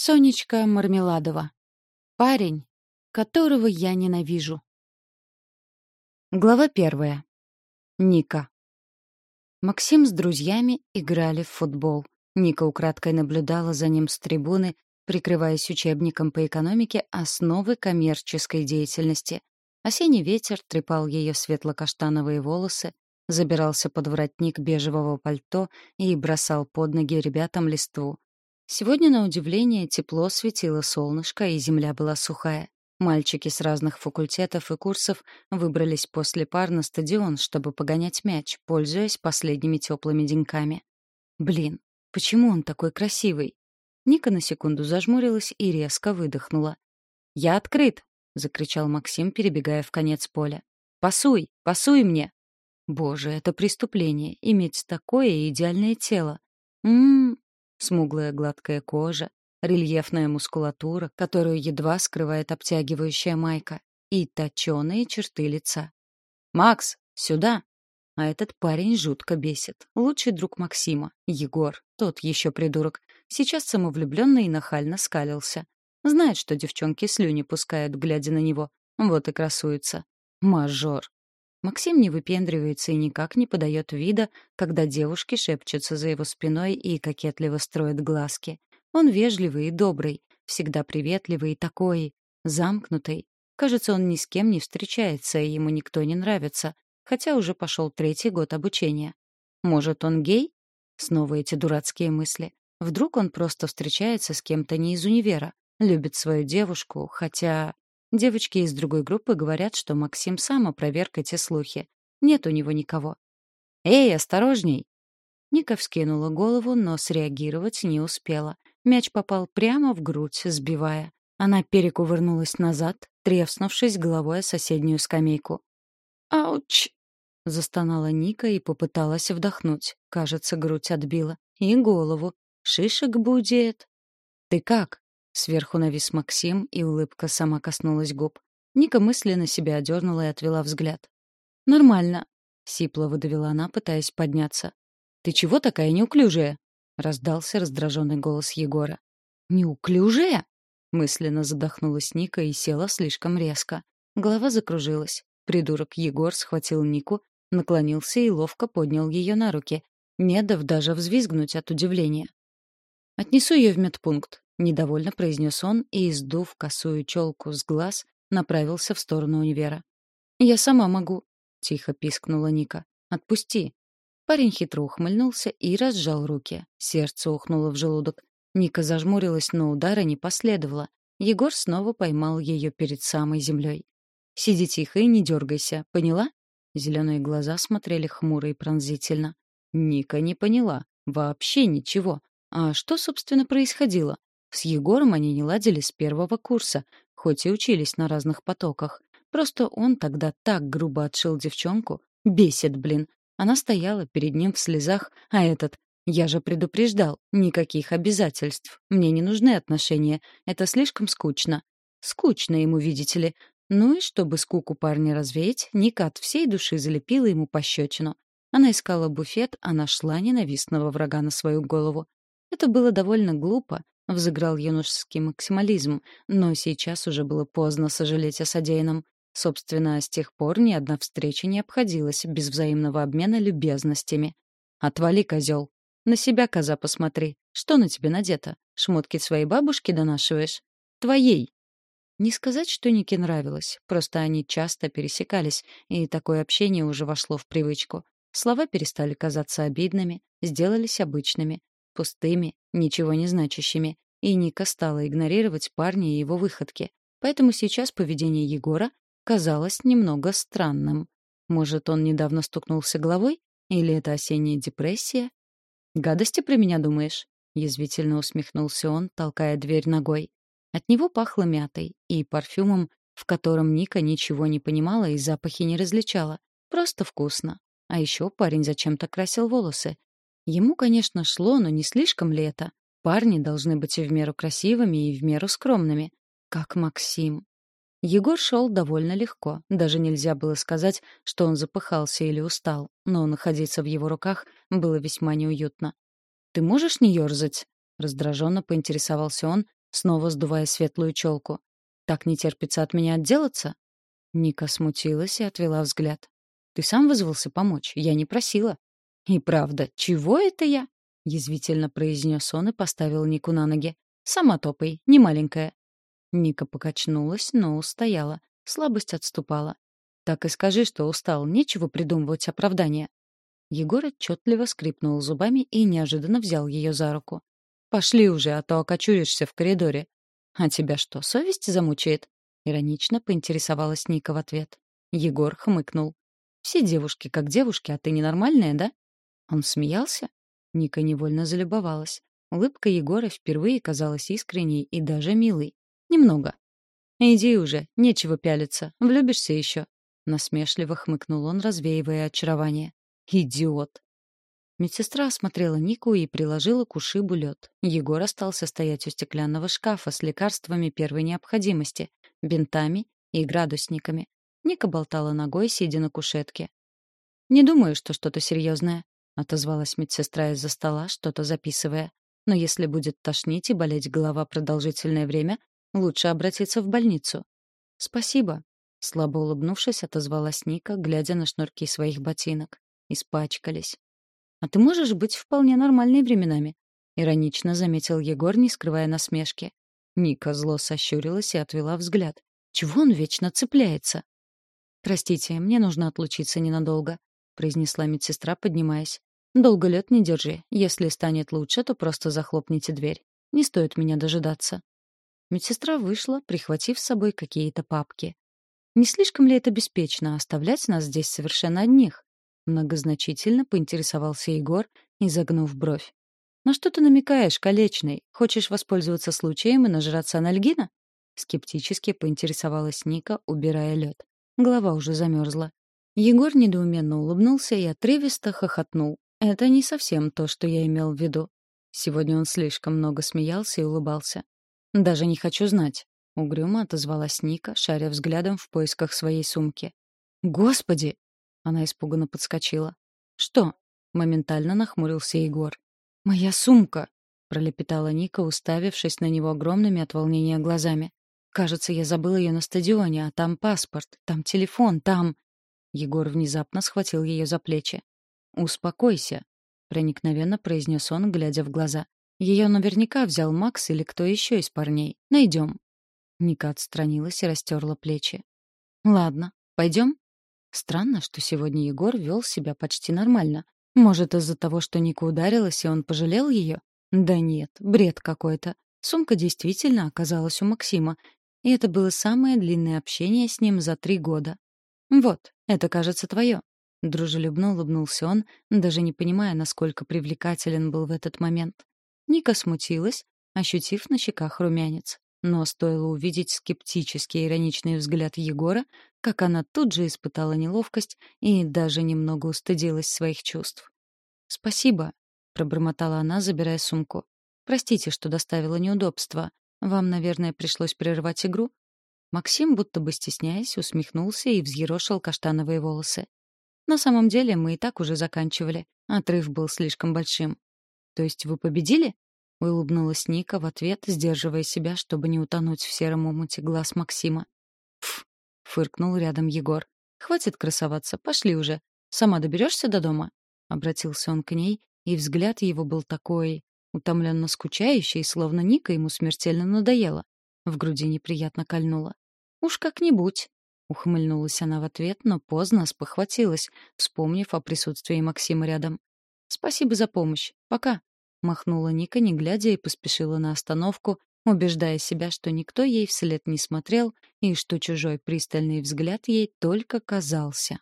Сонечка Мармеладова. Парень, которого я ненавижу. Глава первая. Ника. Максим с друзьями играли в футбол. Ника украдкой наблюдала за ним с трибуны, прикрываясь учебником по экономике «Основы коммерческой деятельности». Осенний ветер трепал ее светло-каштановые волосы, забирался под воротник бежевого пальто и бросал под ноги ребятам листву. Сегодня, на удивление, тепло светило солнышко, и земля была сухая. Мальчики с разных факультетов и курсов выбрались после пар на стадион, чтобы погонять мяч, пользуясь последними теплыми деньками. Блин, почему он такой красивый? Ника на секунду зажмурилась и резко выдохнула. «Я открыт!» — закричал Максим, перебегая в конец поля. «Пасуй! Пасуй мне!» Боже, это преступление — иметь такое идеальное тело. Ммм, Смуглая гладкая кожа, рельефная мускулатура, которую едва скрывает обтягивающая майка, и точёные черты лица. «Макс, сюда!» А этот парень жутко бесит. Лучший друг Максима, Егор, тот еще придурок, сейчас самовлюбленно и нахально скалился. Знает, что девчонки слюни пускают, глядя на него. Вот и красуется. Мажор. Максим не выпендривается и никак не подает вида, когда девушки шепчутся за его спиной и кокетливо строят глазки. Он вежливый и добрый, всегда приветливый и такой, замкнутый. Кажется, он ни с кем не встречается, и ему никто не нравится, хотя уже пошел третий год обучения. Может, он гей? Снова эти дурацкие мысли. Вдруг он просто встречается с кем-то не из универа, любит свою девушку, хотя... Девочки из другой группы говорят, что Максим сам опроверг эти слухи. Нет у него никого. «Эй, осторожней!» Ника вскинула голову, но среагировать не успела. Мяч попал прямо в грудь, сбивая. Она перекувырнулась назад, треснувшись головой о соседнюю скамейку. «Ауч!» — застонала Ника и попыталась вдохнуть. Кажется, грудь отбила. И голову. Шишек будет. «Ты как?» Сверху навис Максим, и улыбка сама коснулась губ. Ника мысленно себя одернула и отвела взгляд. «Нормально», — сипло выдавила она, пытаясь подняться. «Ты чего такая неуклюжая?» — раздался раздраженный голос Егора. «Неуклюжая?» — мысленно задохнулась Ника и села слишком резко. Голова закружилась. Придурок Егор схватил Нику, наклонился и ловко поднял ее на руки, не дав даже взвизгнуть от удивления. «Отнесу ее в медпункт», — недовольно произнес он и, сдув косую челку с глаз, направился в сторону универа. «Я сама могу», — тихо пискнула Ника. «Отпусти». Парень хитро ухмыльнулся и разжал руки. Сердце ухнуло в желудок. Ника зажмурилась, но удара не последовало. Егор снова поймал ее перед самой землей. «Сиди тихо и не дергайся, поняла?» Зеленые глаза смотрели хмуро и пронзительно. Ника не поняла. Вообще ничего. А что, собственно, происходило? С Егором они не ладили с первого курса, хоть и учились на разных потоках. Просто он тогда так грубо отшил девчонку. Бесит, блин. Она стояла перед ним в слезах, а этот... Я же предупреждал, никаких обязательств. Мне не нужны отношения. Это слишком скучно. Скучно ему, видите ли. Ну и чтобы скуку парня развеять, Ника от всей души залепила ему пощечину. Она искала буфет, а нашла ненавистного врага на свою голову. Это было довольно глупо, Взыграл юношеский максимализм, но сейчас уже было поздно сожалеть о содеянном. Собственно, с тех пор ни одна встреча не обходилась без взаимного обмена любезностями. «Отвали, козел. На себя, коза, посмотри. Что на тебе надето? Шмотки своей бабушки донашиваешь? Твоей!» Не сказать, что Нике нравилось, просто они часто пересекались, и такое общение уже вошло в привычку. Слова перестали казаться обидными, сделались обычными пустыми, ничего не значащими, и Ника стала игнорировать парня и его выходки. Поэтому сейчас поведение Егора казалось немного странным. Может, он недавно стукнулся головой? Или это осенняя депрессия? «Гадости про меня думаешь?» — язвительно усмехнулся он, толкая дверь ногой. От него пахло мятой и парфюмом, в котором Ника ничего не понимала и запахи не различала. Просто вкусно. А еще парень зачем-то красил волосы. Ему, конечно, шло, но не слишком ли это? Парни должны быть и в меру красивыми, и в меру скромными. Как Максим. Егор шел довольно легко. Даже нельзя было сказать, что он запыхался или устал, но находиться в его руках было весьма неуютно. «Ты можешь не ерзать?» — раздраженно поинтересовался он, снова сдувая светлую челку. «Так не терпится от меня отделаться?» Ника смутилась и отвела взгляд. «Ты сам вызвался помочь, я не просила». «И правда, чего это я?» — язвительно произнес он и поставил Нику на ноги. «Сама топай, не маленькая». Ника покачнулась, но устояла. Слабость отступала. «Так и скажи, что устал, нечего придумывать оправдания». Егор отчетливо скрипнул зубами и неожиданно взял ее за руку. «Пошли уже, а то окочуришься в коридоре». «А тебя что, совесть замучает?» Иронично поинтересовалась Ника в ответ. Егор хмыкнул. «Все девушки как девушки, а ты ненормальная, да?» Он смеялся? Ника невольно залюбовалась. Улыбка Егора впервые казалась искренней и даже милой. Немного. «Иди уже, нечего пялиться, влюбишься еще», — насмешливо хмыкнул он, развеивая очарование. «Идиот!» Медсестра осмотрела Нику и приложила к ушибу лед. Егор остался стоять у стеклянного шкафа с лекарствами первой необходимости, бинтами и градусниками. Ника болтала ногой, сидя на кушетке. «Не думаю, что что-то серьезное», — отозвалась медсестра из-за стола, что-то записывая. «Но если будет тошнить и болеть голова продолжительное время, лучше обратиться в больницу». «Спасибо», — слабо улыбнувшись, отозвалась Ника, глядя на шнурки своих ботинок. Испачкались. «А ты можешь быть вполне нормальной временами», — иронично заметил Егор, не скрывая насмешки. Ника зло сощурилась и отвела взгляд. Чего он вечно цепляется? «Простите, мне нужно отлучиться ненадолго», — произнесла медсестра, поднимаясь. «Долго лед не держи. Если станет лучше, то просто захлопните дверь. Не стоит меня дожидаться». Медсестра вышла, прихватив с собой какие-то папки. «Не слишком ли это беспечно оставлять нас здесь совершенно одних?» Многозначительно поинтересовался Егор, изогнув бровь. «На что ты намекаешь, колечный? Хочешь воспользоваться случаем и нажраться анальгина?» Скептически поинтересовалась Ника, убирая лед. Голова уже замерзла. Егор недоуменно улыбнулся и отрывисто хохотнул. «Это не совсем то, что я имел в виду». Сегодня он слишком много смеялся и улыбался. «Даже не хочу знать», — угрюмо отозвалась Ника, шаря взглядом в поисках своей сумки. «Господи!» — она испуганно подскочила. «Что?» — моментально нахмурился Егор. «Моя сумка!» — пролепетала Ника, уставившись на него огромными от волнения глазами. «Кажется, я забыла ее на стадионе, а там паспорт, там телефон, там...» Егор внезапно схватил ее за плечи. «Успокойся», — проникновенно произнес он, глядя в глаза. «Ее наверняка взял Макс или кто еще из парней. Найдем». Ника отстранилась и растерла плечи. «Ладно, пойдем?» Странно, что сегодня Егор вел себя почти нормально. Может, из-за того, что Ника ударилась, и он пожалел ее? Да нет, бред какой-то. Сумка действительно оказалась у Максима, и это было самое длинное общение с ним за три года. «Вот, это, кажется, твое». Дружелюбно улыбнулся он, даже не понимая, насколько привлекателен был в этот момент. Ника смутилась, ощутив на щеках румянец. Но стоило увидеть скептический ироничный взгляд Егора, как она тут же испытала неловкость и даже немного устыдилась своих чувств. «Спасибо», — пробормотала она, забирая сумку. «Простите, что доставила неудобства. Вам, наверное, пришлось прервать игру?» Максим, будто бы стесняясь, усмехнулся и взъерошил каштановые волосы. «На самом деле мы и так уже заканчивали. Отрыв был слишком большим». «То есть вы победили?» — улыбнулась Ника в ответ, сдерживая себя, чтобы не утонуть в сером омуте глаз Максима. «Пф!» — фыркнул рядом Егор. «Хватит красоваться, пошли уже. Сама доберешься до дома?» — обратился он к ней, и взгляд его был такой утомленно скучающий, словно Ника ему смертельно надоела. В груди неприятно кольнуло. «Уж как-нибудь!» — ухмыльнулась она в ответ, но поздно спохватилась, вспомнив о присутствии Максима рядом. «Спасибо за помощь. Пока!» Махнула Ника, не глядя, и поспешила на остановку, убеждая себя, что никто ей вслед не смотрел и что чужой пристальный взгляд ей только казался.